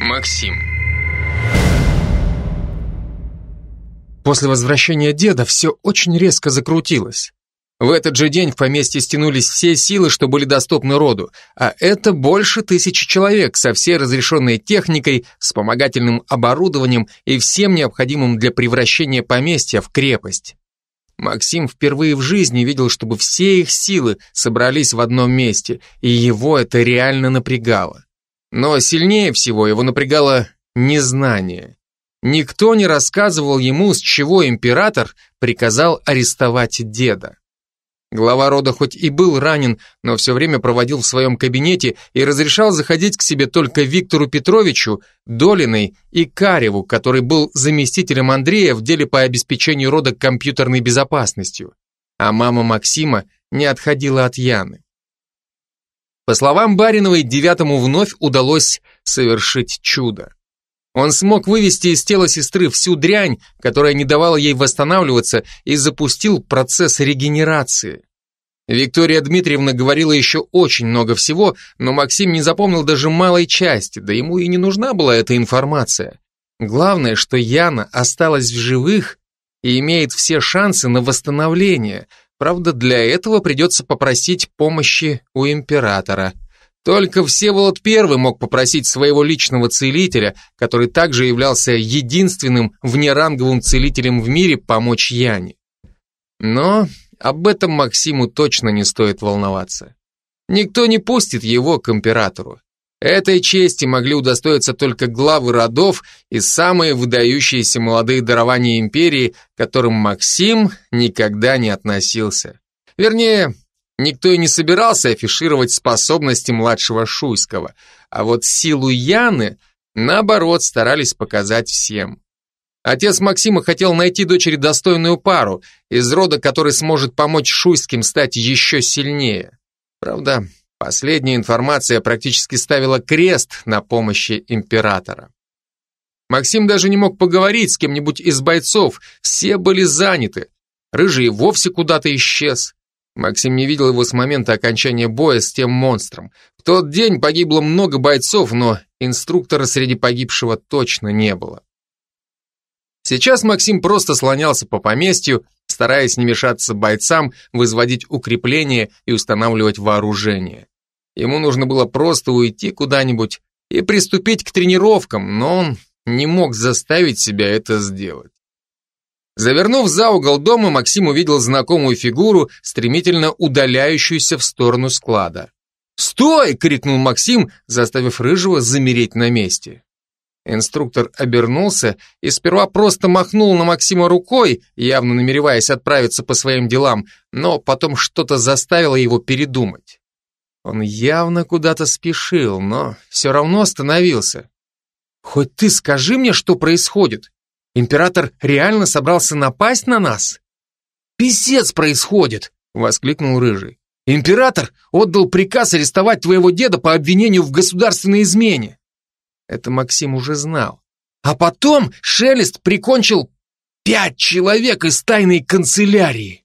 Максим. После возвращения деда все очень резко закрутилось. В этот же день в поместье стянулись все силы, что были доступны роду, а это больше тысячи человек со всей разрешенной техникой, вспомогательным оборудованием и всем необходимым для превращения поместья в крепость. Максим впервые в жизни видел, чтобы все их силы собрались в одном месте, и его это реально напрягало. Но сильнее всего его напрягало незнание. Никто не рассказывал ему, с чего император приказал арестовать деда. Глава рода хоть и был ранен, но все время проводил в своем кабинете и разрешал заходить к себе только Виктору Петровичу, Долиной и Кареву, который был заместителем Андрея в деле по обеспечению рода компьютерной безопасностью. А мама Максима не отходила от Яны. По словам Бариновой, девятому вновь удалось совершить чудо. Он смог вывести из тела сестры всю дрянь, которая не давала ей восстанавливаться, и запустил процесс регенерации. Виктория Дмитриевна говорила еще очень много всего, но Максим не запомнил даже малой части, да ему и не нужна была эта информация. Главное, что Яна осталась в живых и имеет все шансы на восстановление. Правда, для этого придется попросить помощи у императора. Только Всеволод I мог попросить своего личного целителя, который также являлся единственным внеранговым целителем в мире, помочь Яне. Но об этом Максиму точно не стоит волноваться. Никто не пустит его к императору. Этой чести могли удостоиться только главы родов и самые выдающиеся молодые дарования империи, к которым Максим никогда не относился. Вернее, Никто и не собирался афишировать способности младшего Шуйского, а вот силу Яны, наоборот, старались показать всем. Отец Максима хотел найти дочери достойную пару, из рода, который сможет помочь Шуйским стать еще сильнее. Правда, последняя информация практически ставила крест на помощи императора. Максим даже не мог поговорить с кем-нибудь из бойцов, все были заняты. Рыжий вовсе куда-то исчез. Максим не видел его с момента окончания боя с тем монстром. В тот день погибло много бойцов, но инструктора среди погибшего точно не было. Сейчас Максим просто слонялся по поместью, стараясь не мешаться бойцам, возводить укрепления и устанавливать вооружение. Ему нужно было просто уйти куда-нибудь и приступить к тренировкам, но он не мог заставить себя это сделать. Завернув за угол дома, Максим увидел знакомую фигуру, стремительно удаляющуюся в сторону склада. «Стой!» — крикнул Максим, заставив Рыжего замереть на месте. Инструктор обернулся и сперва просто махнул на Максима рукой, явно намереваясь отправиться по своим делам, но потом что-то заставило его передумать. Он явно куда-то спешил, но все равно остановился. «Хоть ты скажи мне, что происходит. Император реально собрался напасть на нас? Писец происходит, воскликнул Рыжий. Император отдал приказ арестовать твоего деда по обвинению в государственной измене. Это Максим уже знал. А потом Шелест прикончил пять человек из тайной канцелярии.